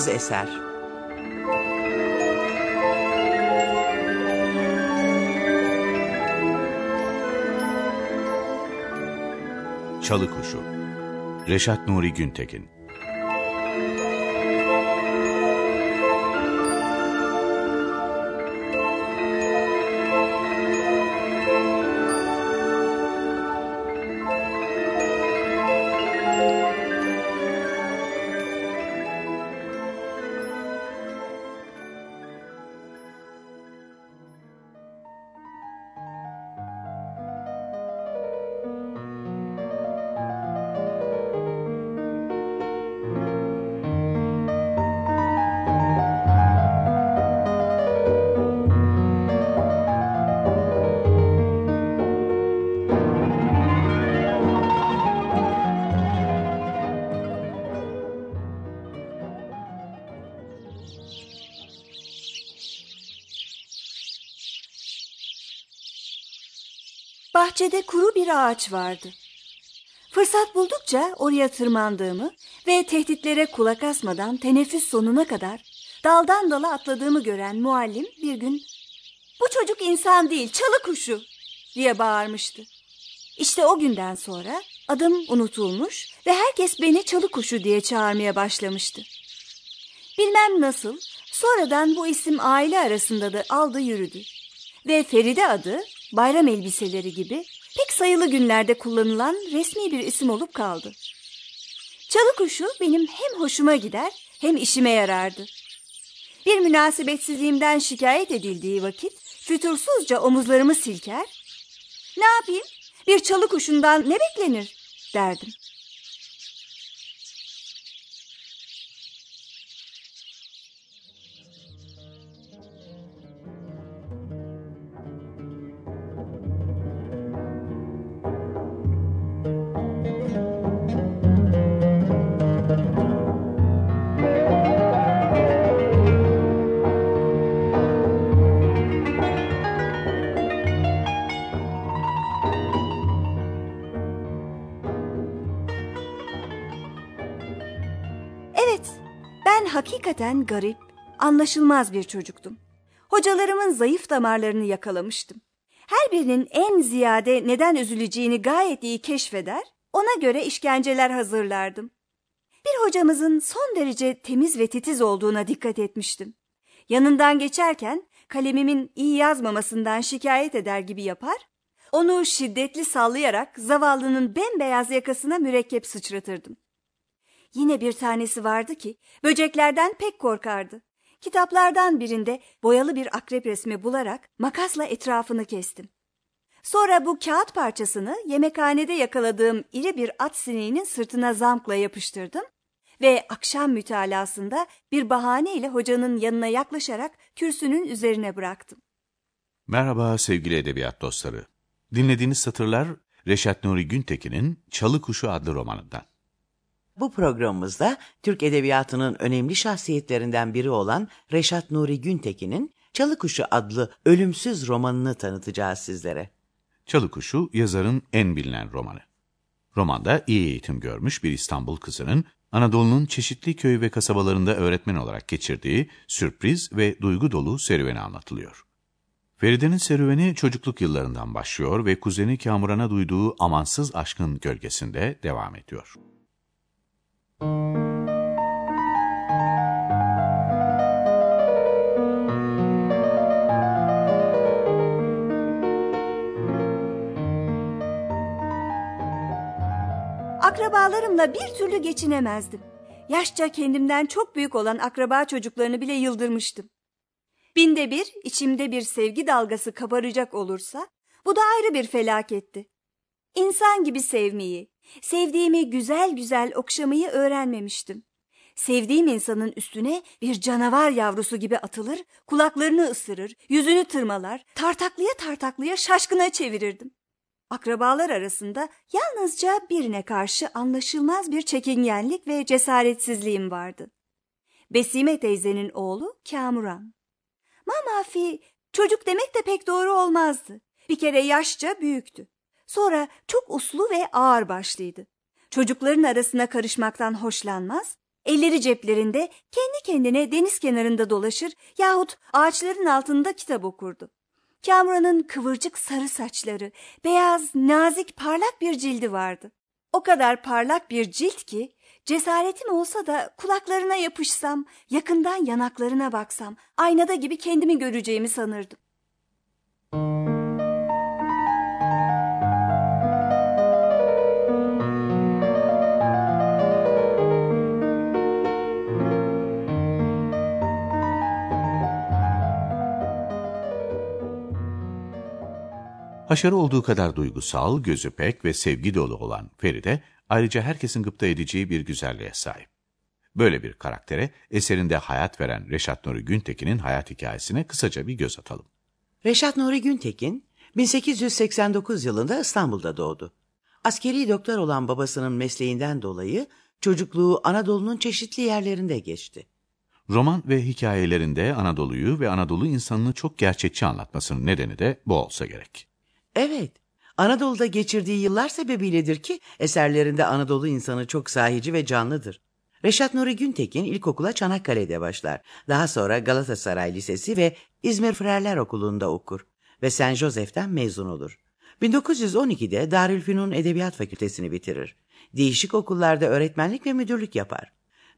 Bağımsız eser. Çalı Kuşu Reşat Nuri Güntekin Bahçede kuru bir ağaç vardı. Fırsat buldukça oraya tırmandığımı ve tehditlere kulak asmadan teneffüs sonuna kadar daldan dala atladığımı gören muallim bir gün ''Bu çocuk insan değil, çalı kuşu!'' diye bağırmıştı. İşte o günden sonra adım unutulmuş ve herkes beni çalı kuşu diye çağırmaya başlamıştı. Bilmem nasıl, sonradan bu isim aile arasında da aldı yürüdü. Ve Feride adı bayram elbiseleri gibi pek sayılı günlerde kullanılan resmi bir isim olup kaldı. Çalı kuşu benim hem hoşuma gider hem işime yarardı. Bir münasebetsizliğimden şikayet edildiği vakit fütursuzca omuzlarımı silker, ne yapayım bir çalı kuşundan ne beklenir derdim. Evet, ben hakikaten garip, anlaşılmaz bir çocuktum. Hocalarımın zayıf damarlarını yakalamıştım. Her birinin en ziyade neden üzüleceğini gayet iyi keşfeder, ona göre işkenceler hazırlardım. Bir hocamızın son derece temiz ve titiz olduğuna dikkat etmiştim. Yanından geçerken kalemimin iyi yazmamasından şikayet eder gibi yapar, onu şiddetli sallayarak zavallının bembeyaz yakasına mürekkep sıçratırdım. Yine bir tanesi vardı ki böceklerden pek korkardı. Kitaplardan birinde boyalı bir akrep resmi bularak makasla etrafını kestim. Sonra bu kağıt parçasını yemekhanede yakaladığım iri bir at sineğinin sırtına zamkla yapıştırdım ve akşam mütalasında bir bahaneyle hocanın yanına yaklaşarak kürsünün üzerine bıraktım. Merhaba sevgili edebiyat dostları. Dinlediğiniz satırlar Reşat Nuri Güntekin'in Çalı Kuşu adlı romanından. Bu programımızda Türk Edebiyatı'nın önemli şahsiyetlerinden biri olan Reşat Nuri Güntekin'in Çalı Kuşu adlı ölümsüz romanını tanıtacağız sizlere. Çalı Kuşu yazarın en bilinen romanı. Romanda iyi eğitim görmüş bir İstanbul kızının Anadolu'nun çeşitli köy ve kasabalarında öğretmen olarak geçirdiği sürpriz ve duygu dolu serüveni anlatılıyor. Feride'nin serüveni çocukluk yıllarından başlıyor ve kuzeni Kamuran'a duyduğu amansız aşkın gölgesinde devam ediyor. Akrabalarımla bir türlü geçinemezdim. Yaşça kendimden çok büyük olan akraba çocuklarını bile yıldırmıştım. Binde bir içimde bir sevgi dalgası kabaracak olursa bu da ayrı bir felaketti. İnsan gibi sevmeyi, sevdiğimi güzel güzel okşamayı öğrenmemiştim. Sevdiğim insanın üstüne bir canavar yavrusu gibi atılır, kulaklarını ısırır, yüzünü tırmalar, tartaklıya tartaklıya şaşkına çevirirdim. Akrabalar arasında yalnızca birine karşı anlaşılmaz bir çekingenlik ve cesaretsizliğim vardı. Besime teyzenin oğlu Kamuran. Mamafi çocuk demek de pek doğru olmazdı. Bir kere yaşça büyüktü. Sonra çok uslu ve ağır başlıydı. Çocukların arasına karışmaktan hoşlanmaz, Elleri ceplerinde kendi kendine deniz kenarında dolaşır yahut ağaçların altında kitap okurdu. Kamuran'ın kıvırcık sarı saçları, beyaz, nazik, parlak bir cildi vardı. O kadar parlak bir cilt ki cesaretim olsa da kulaklarına yapışsam, yakından yanaklarına baksam, aynada gibi kendimi göreceğimi sanırdım. Haşarı olduğu kadar duygusal, gözü pek ve sevgi dolu olan Feride, ayrıca herkesin gıpta edeceği bir güzelliğe sahip. Böyle bir karaktere eserinde hayat veren Reşat Nuri Güntekin'in hayat hikayesine kısaca bir göz atalım. Reşat Nuri Güntekin 1889 yılında İstanbul'da doğdu. Askeri doktor olan babasının mesleğinden dolayı çocukluğu Anadolu'nun çeşitli yerlerinde geçti. Roman ve hikayelerinde Anadolu'yu ve Anadolu insanını çok gerçekçi anlatmasının nedeni de bu olsa gerek. Evet, Anadolu'da geçirdiği yıllar sebebiyledir ki eserlerinde Anadolu insanı çok sahici ve canlıdır. Reşat Nuri Güntekin ilkokula Çanakkale'de başlar. Daha sonra Galatasaray Lisesi ve İzmir Frerler Okulu'nda okur ve Saint Joseph'ten mezun olur. 1912'de Darülfünun Edebiyat Fakültesini bitirir. Değişik okullarda öğretmenlik ve müdürlük yapar.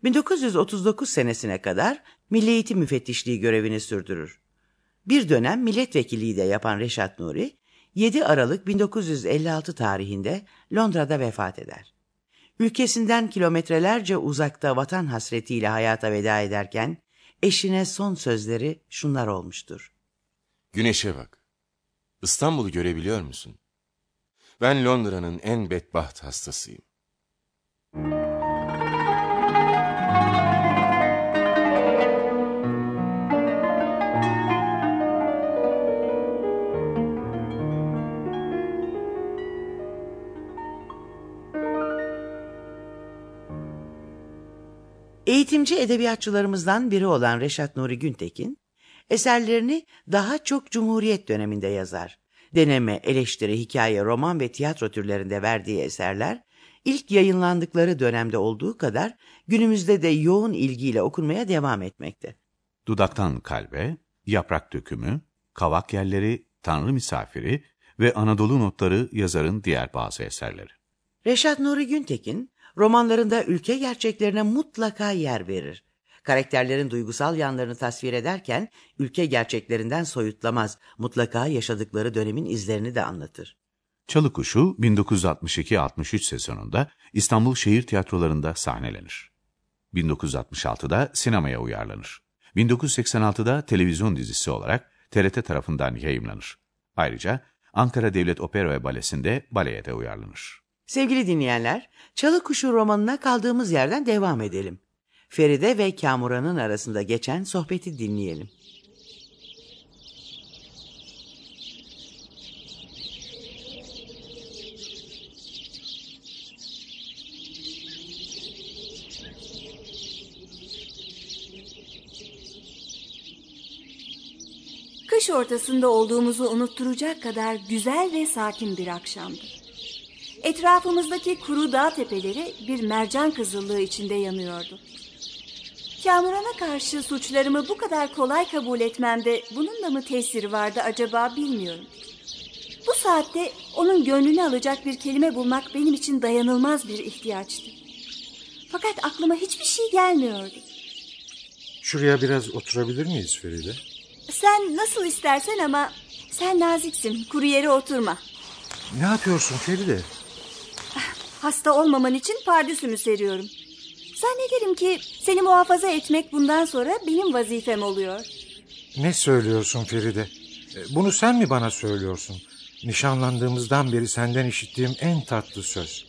1939 senesine kadar Milli Eğitim Müfettişliği görevini sürdürür. Bir dönem milletvekilliği de yapan Reşat Nuri, 7 Aralık 1956 tarihinde Londra'da vefat eder. Ülkesinden kilometrelerce uzakta vatan hasretiyle hayata veda ederken eşine son sözleri şunlar olmuştur. Güneşe bak. İstanbul'u görebiliyor musun? Ben Londra'nın en bedbaht hastasıyım. Eğitimci edebiyatçılarımızdan biri olan Reşat Nuri Güntekin, eserlerini daha çok Cumhuriyet döneminde yazar. Deneme, eleştiri, hikaye, roman ve tiyatro türlerinde verdiği eserler, ilk yayınlandıkları dönemde olduğu kadar günümüzde de yoğun ilgiyle okunmaya devam etmekte. Dudaktan Kalbe, Yaprak Dökümü, Kavak Yerleri, Tanrı Misafiri ve Anadolu Notları yazarın diğer bazı eserleri. Reşat Nuri Güntekin, romanlarında ülke gerçeklerine mutlaka yer verir. Karakterlerin duygusal yanlarını tasvir ederken ülke gerçeklerinden soyutlamaz, mutlaka yaşadıkları dönemin izlerini de anlatır. Çalı Kuşu 1962-63 sezonunda İstanbul Şehir Tiyatrolarında sahnelenir. 1966'da sinemaya uyarlanır. 1986'da televizyon dizisi olarak TRT tarafından yayımlanır. Ayrıca Ankara Devlet Opera ve Balesi'nde baleye de uyarlanır. Sevgili dinleyenler, Çalı Kuşu romanına kaldığımız yerden devam edelim. Feride ve Kamuran'ın arasında geçen sohbeti dinleyelim. Kış ortasında olduğumuzu unutturacak kadar güzel ve sakin bir akşamdı. Etrafımızdaki kuru dağ tepeleri bir mercan kızıllığı içinde yanıyordu. Kamuran'a karşı suçlarımı bu kadar kolay kabul etmemde bunun da mı tesiri vardı acaba bilmiyorum. Bu saatte onun gönlünü alacak bir kelime bulmak benim için dayanılmaz bir ihtiyaçtı. Fakat aklıma hiçbir şey gelmiyordu. Şuraya biraz oturabilir miyiz Feride? Sen nasıl istersen ama sen naziksin. Kuru yere oturma. Ne yapıyorsun Feride? Hasta olmaman için pardüsümü seriyorum. Zannederim ki seni muhafaza etmek bundan sonra benim vazifem oluyor. Ne söylüyorsun Feride? E, Bunu sen mi bana söylüyorsun? Nişanlandığımızdan beri senden işittiğim en tatlı söz.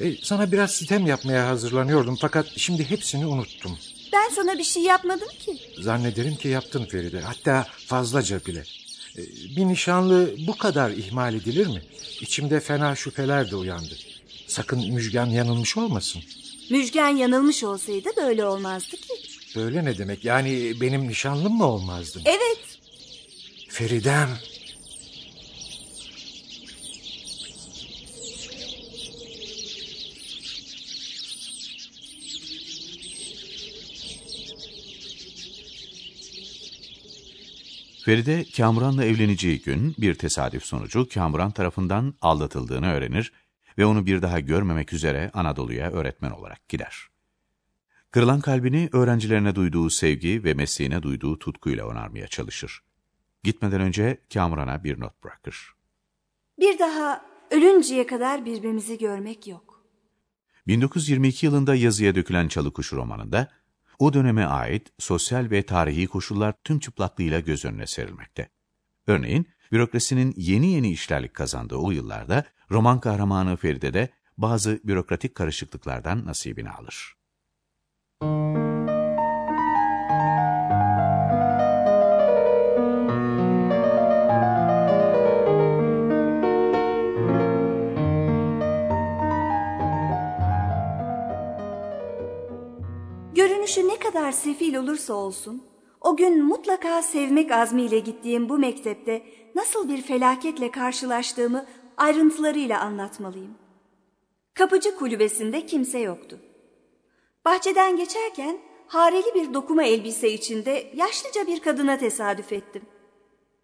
E, sana biraz sitem yapmaya hazırlanıyordum fakat şimdi hepsini unuttum. Ben sana bir şey yapmadım ki. Zannederim ki yaptın Feride. Hatta fazlaca bile. E, Bir nişanlı bu kadar ihmal edilir mi? İçimde fena şüpheler de uyandı. Sakın Müjgan yanılmış olmasın. Müjgan yanılmış olsaydı böyle olmazdı ki. Böyle ne demek? Yani benim nişanlım mı olmazdın? Evet. Feridem. Feride Kamuran'la evleneceği gün bir tesadüf sonucu Kamuran tarafından aldatıldığını öğrenir ve onu bir daha görmemek üzere Anadolu'ya öğretmen olarak gider. Kırılan kalbini öğrencilerine duyduğu sevgi ve mesleğine duyduğu tutkuyla onarmaya çalışır. Gitmeden önce Kamuran'a bir not bırakır. Bir daha ölünceye kadar birbirimizi görmek yok. 1922 yılında yazıya dökülen Çalı Kuşu romanında, o döneme ait sosyal ve tarihi koşullar tüm çıplaklığıyla göz önüne serilmekte. Örneğin, bürokrasinin yeni yeni işlerlik kazandığı o yıllarda roman kahramanı Feride de bazı bürokratik karışıklıklardan nasibini alır. Görünüşü ne kadar sefil olursa olsun, o gün mutlaka sevmek azmiyle gittiğim bu mektepte nasıl bir felaketle karşılaştığımı ayrıntılarıyla anlatmalıyım. Kapıcı kulübesinde kimse yoktu. Bahçeden geçerken hareli bir dokuma elbise içinde yaşlıca bir kadına tesadüf ettim.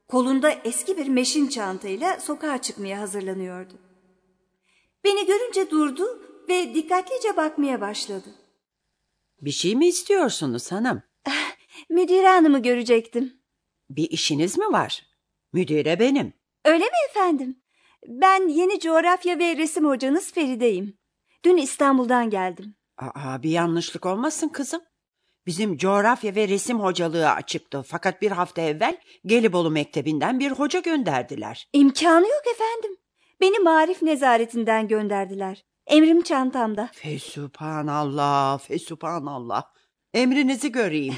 Kolunda eski bir meşin çantayla sokağa çıkmaya hazırlanıyordu. Beni görünce durdu ve dikkatlice bakmaya başladı. Bir şey mi istiyorsunuz hanım? Müdüre hanımı görecektim. Bir işiniz mi var? Müdüre benim. Öyle mi efendim? Ben yeni coğrafya ve resim hocanız Feride'yim. Dün İstanbul'dan geldim. Aa, bir yanlışlık olmasın kızım. Bizim coğrafya ve resim hocalığı açıktı. Fakat bir hafta evvel Gelibolu Mektebi'nden bir hoca gönderdiler. İmkanı yok efendim. Beni marif nezaretinden gönderdiler. Emrim çantamda. Fesubhanallah, fesubhanallah. Emrinizi göreyim.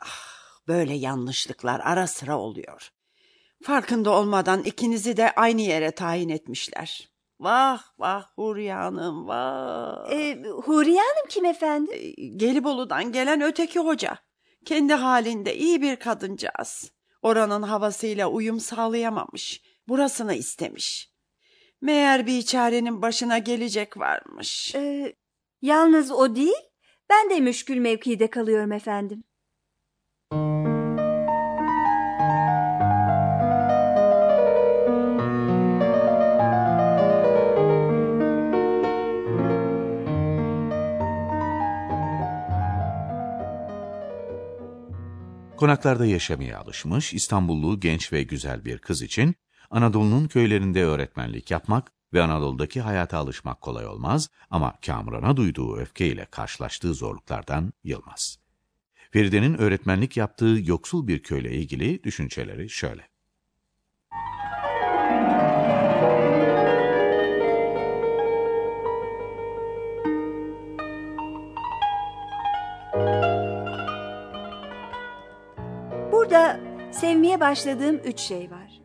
Ah, böyle yanlışlıklar ara sıra oluyor. Farkında olmadan ikinizi de aynı yere tayin etmişler. Vah vah Huriye Hanım vah. Ee, Huriye Hanım kim efendim? Ee, Gelibolu'dan gelen öteki hoca. Kendi halinde iyi bir kadıncağız. Oranın havasıyla uyum sağlayamamış. Burasını istemiş. Meğer bir çarenin başına gelecek varmış. Ee, yalnız o değil, ben de müşkül mevkide kalıyorum efendim. Konaklarda yaşamaya alışmış İstanbullu genç ve güzel bir kız için Anadolu'nun köylerinde öğretmenlik yapmak ve Anadolu'daki hayata alışmak kolay olmaz ama Kamuran'a duyduğu öfkeyle karşılaştığı zorluklardan yılmaz. Feride'nin öğretmenlik yaptığı yoksul bir köyle ilgili düşünceleri şöyle. Sevmeye başladığım üç şey var.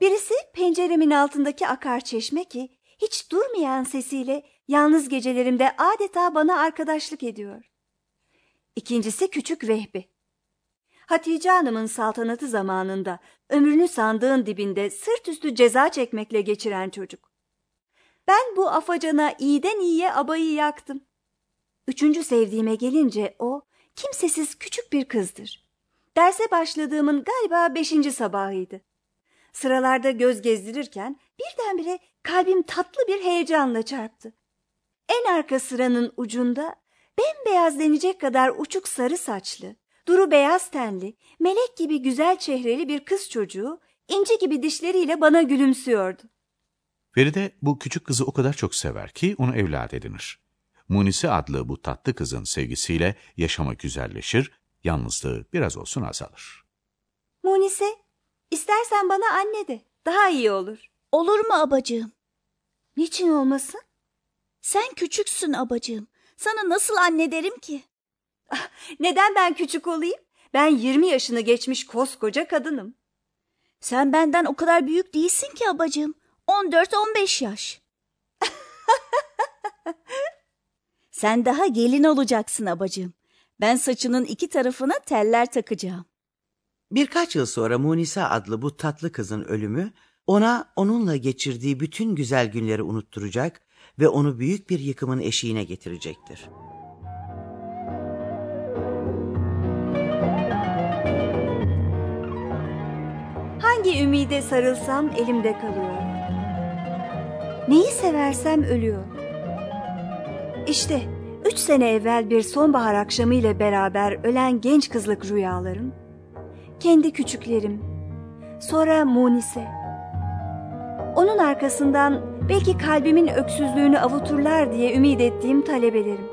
Birisi penceremin altındaki akar çeşme ki hiç durmayan sesiyle yalnız gecelerimde adeta bana arkadaşlık ediyor. İkincisi küçük Vehbi. Hatice Hanım'ın saltanatı zamanında ömrünü sandığın dibinde sırt üstü ceza çekmekle geçiren çocuk. Ben bu afacana iyiden iyiye abayı yaktım. Üçüncü sevdiğime gelince o kimsesiz küçük bir kızdır. Derse başladığımın galiba beşinci sabahıydı. Sıralarda göz gezdirirken birdenbire kalbim tatlı bir heyecanla çarptı. En arka sıranın ucunda bembeyaz denecek kadar uçuk sarı saçlı, duru beyaz tenli, melek gibi güzel çehreli bir kız çocuğu inci gibi dişleriyle bana gülümsüyordu. Feride bu küçük kızı o kadar çok sever ki onu evlat edinir. Munise adlı bu tatlı kızın sevgisiyle yaşama güzelleşir, yalnızlığı biraz olsun azalır. Munise, istersen bana anne de, daha iyi olur. Olur mu abacığım? Niçin olmasın? Sen küçüksün abacığım. Sana nasıl anne derim ki? Neden ben küçük olayım? Ben 20 yaşını geçmiş koskoca kadınım. Sen benden o kadar büyük değilsin ki abacığım. 14-15 yaş. Sen daha gelin olacaksın abacığım. Ben saçının iki tarafına teller takacağım. Birkaç yıl sonra Munisa adlı bu tatlı kızın ölümü ona onunla geçirdiği bütün güzel günleri unutturacak ve onu büyük bir yıkımın eşiğine getirecektir. Hangi ümide sarılsam elimde kalıyor. Neyi seversem ölüyor. İşte üç sene evvel bir sonbahar akşamı ile beraber ölen genç kızlık rüyalarım, kendi küçüklerim, sonra Munise. Onun arkasından belki kalbimin öksüzlüğünü avuturlar diye ümit ettiğim talebelerim.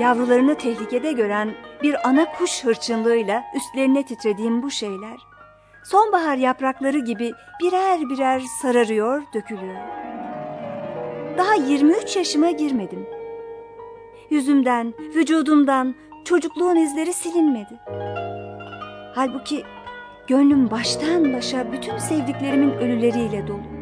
Yavrularını tehlikede gören bir ana kuş hırçınlığıyla üstlerine titrediğim bu şeyler, sonbahar yaprakları gibi birer birer sararıyor, dökülüyor. Daha 23 yaşıma girmedim. Yüzümden, vücudumdan çocukluğun izleri silinmedi. Halbuki gönlüm baştan başa bütün sevdiklerimin ölüleriyle dolu.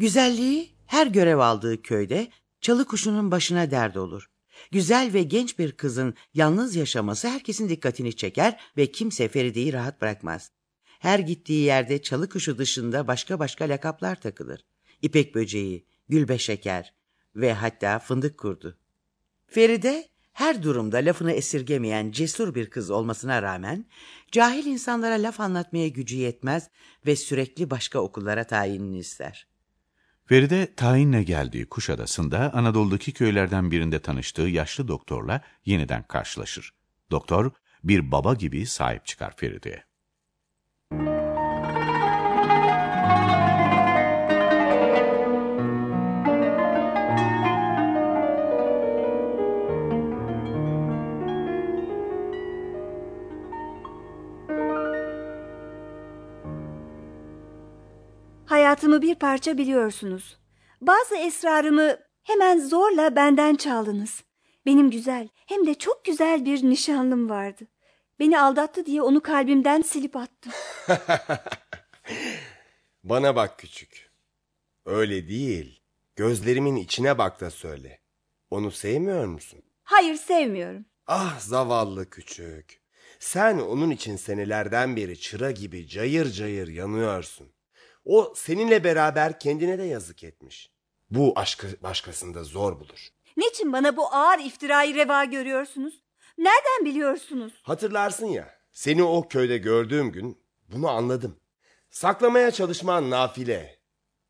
Güzelliği her görev aldığı köyde çalı kuşunun başına dert olur. Güzel ve genç bir kızın yalnız yaşaması herkesin dikkatini çeker ve kimse Feride'yi rahat bırakmaz. Her gittiği yerde çalı kuşu dışında başka başka lakaplar takılır. İpek böceği, gülbe şeker ve hatta fındık kurdu. Feride her durumda lafını esirgemeyen cesur bir kız olmasına rağmen cahil insanlara laf anlatmaya gücü yetmez ve sürekli başka okullara tayinini ister. Feride tayinle geldiği Kuşadası'nda Anadolu'daki köylerden birinde tanıştığı yaşlı doktorla yeniden karşılaşır. Doktor bir baba gibi sahip çıkar Feride'ye. Hayatımı bir parça biliyorsunuz. Bazı esrarımı hemen zorla benden çaldınız. Benim güzel hem de çok güzel bir nişanlım vardı. Beni aldattı diye onu kalbimden silip attım. Bana bak küçük. Öyle değil. Gözlerimin içine bak da söyle. Onu sevmiyor musun? Hayır sevmiyorum. Ah zavallı küçük. Sen onun için senelerden beri çıra gibi cayır cayır yanıyorsun. O seninle beraber kendine de yazık etmiş. Bu aşkı başkasında zor bulur. Niçin bana bu ağır iftirayı reva görüyorsunuz? Nereden biliyorsunuz? Hatırlarsın ya, seni o köyde gördüğüm gün bunu anladım. Saklamaya çalışman nafile.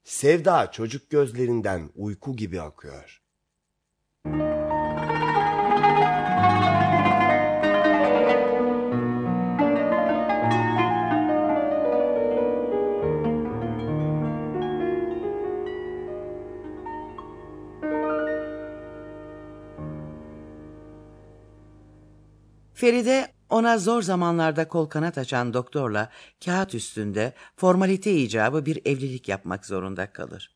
Sevda çocuk gözlerinden uyku gibi akıyor. Feride ona zor zamanlarda kol kanat açan doktorla kağıt üstünde formalite icabı bir evlilik yapmak zorunda kalır.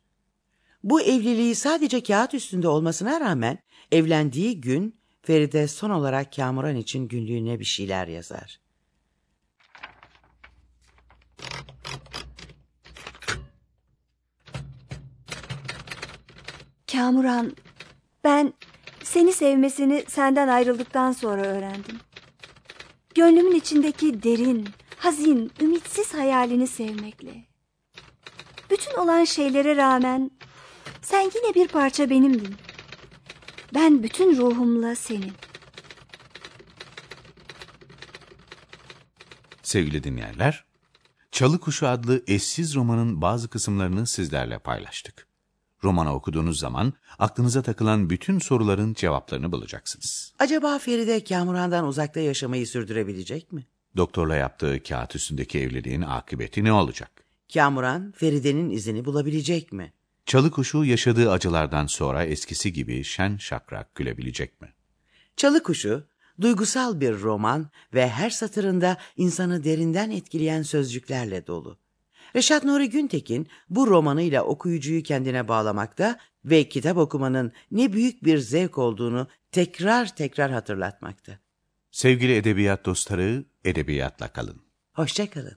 Bu evliliği sadece kağıt üstünde olmasına rağmen evlendiği gün Feride son olarak Kamuran için günlüğüne bir şeyler yazar. Kamuran, ben seni sevmesini senden ayrıldıktan sonra öğrendim. Gönlümün içindeki derin, hazin, ümitsiz hayalini sevmekle. Bütün olan şeylere rağmen sen yine bir parça benimdin. Ben bütün ruhumla senin. Sevgili dinleyenler, Çalı Kuşu adlı eşsiz romanın bazı kısımlarını sizlerle paylaştık. Romanı okuduğunuz zaman aklınıza takılan bütün soruların cevaplarını bulacaksınız. Acaba Feride Kamuran'dan uzakta yaşamayı sürdürebilecek mi? Doktorla yaptığı kağıt üstündeki evliliğin akıbeti ne olacak? Kamuran Feride'nin izini bulabilecek mi? Çalı Kuşu yaşadığı acılardan sonra eskisi gibi şen şakrak gülebilecek mi? Çalı Kuşu duygusal bir roman ve her satırında insanı derinden etkileyen sözcüklerle dolu. Reşat Nuri Güntekin bu romanıyla okuyucuyu kendine bağlamakta ve kitap okumanın ne büyük bir zevk olduğunu tekrar tekrar hatırlatmakta. Sevgili edebiyat dostları, edebiyatla kalın. Hoşçakalın.